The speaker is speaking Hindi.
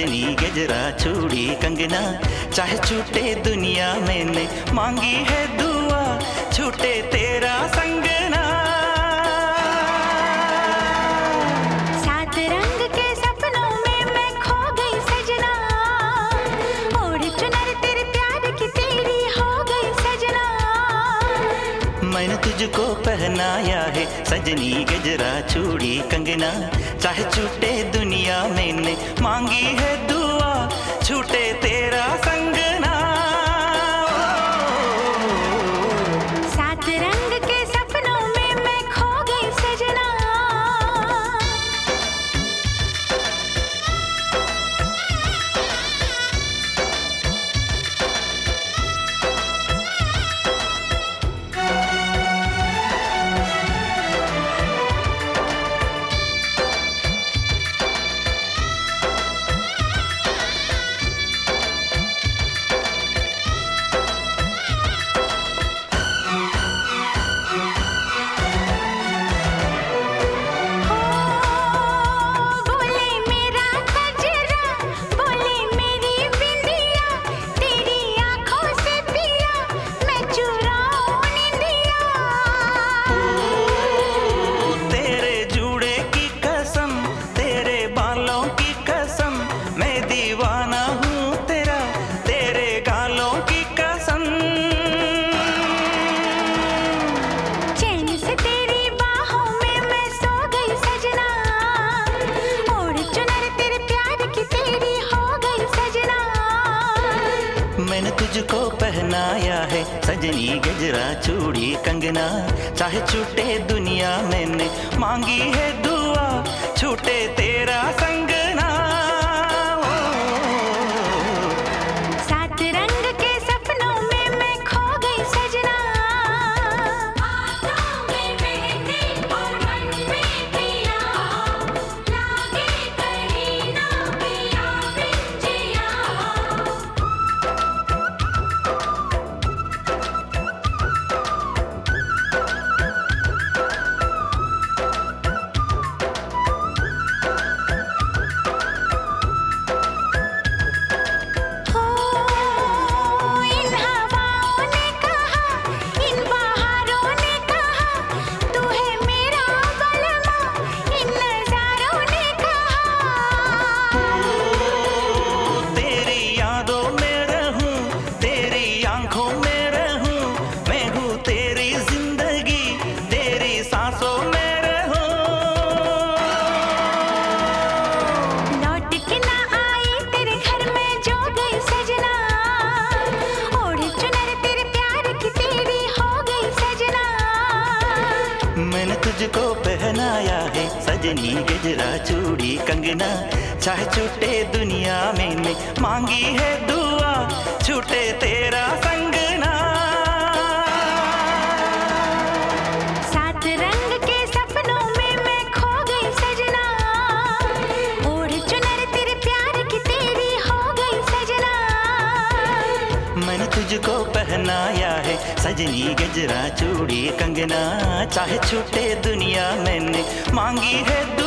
गजरा चूड़ी कंगना चाहे छूटे दुनिया मैंने मांगी है दुआ छूटे तेरा संगना। सात रंग के सपनों में मैं खो गई सजना। ओढ़ चुनर तेरे प्यार की तेरी हो गई सजना। मैंने तुझको पहनाया है सजनी गजरा चूड़ी कंगना चाहे छूटे दुनिया मैंने मांगी है तुझको पहनाया है। सजनी गजरा, चूड़ी कंगना। चाहे छूटे दुनिया मैंने, मांगी है दुआ, छूटे तेरा तुझको पहनाया है। सजनी गजरा चूड़ी कंगना। चाहे छूटे दुनिया में मांगी है दुआ, छूटे तेरा संगना मैंने तुझको पहनाया है। सजनी गजरा चूड़ी कंगना चाहे छूटे दुनिया मैंने। मांगी है